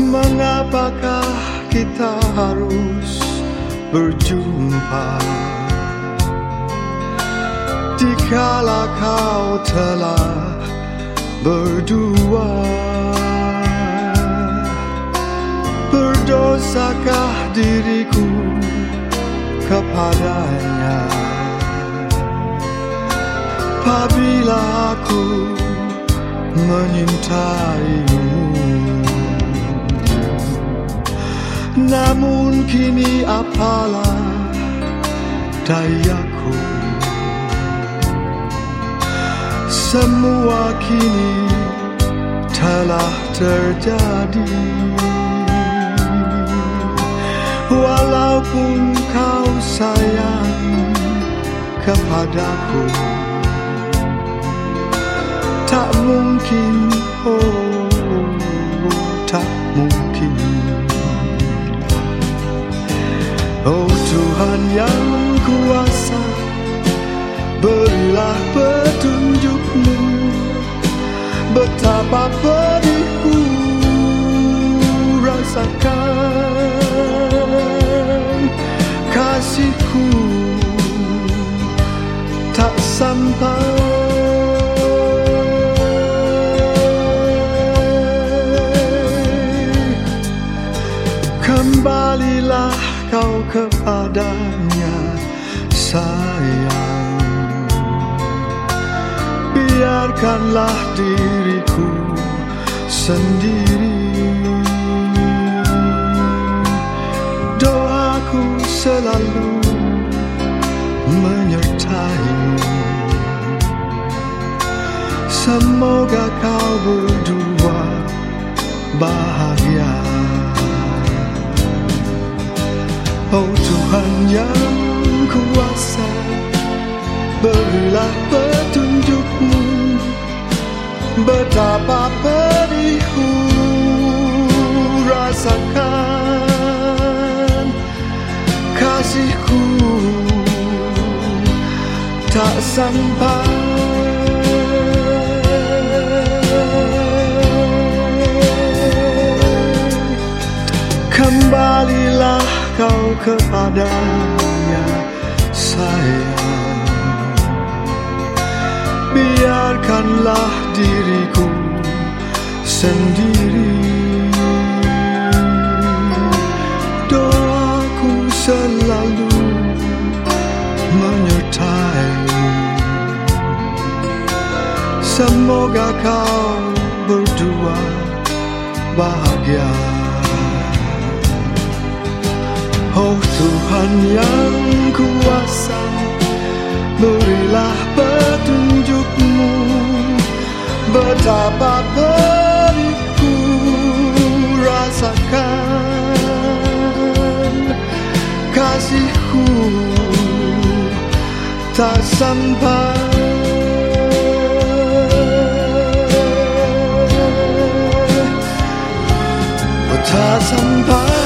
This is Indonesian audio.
Mengapakah kita harus berjumpa? Dikala kau telah berdua Berdosakah diriku kepadanya? Apabila aku menyintaimu namun kini apalah dayaku. Semua kini telah terjadi. Walaupun kau sayang kepadaku Tak mungkin, oh, Kembalilah kau kepadanya sayang. Biarkanlah diriku sendiri. Doaku selalu menyertaimu Semoga kau berdua bahagia. Oh Tuhan yang kuasa Berilah petunjukmu. Betapa pedihku rasakan Kasihku. Tak sampai kau kepadanya sayang. Biarkanlah diriku sendiri. Doaku selalu menyertaimu Semoga kau berdua bahagia Oh Tuhan yang kuasa Berilah petunjukmu. Betapa pedihku rasakan Kasihku tak sampai. Tak sampai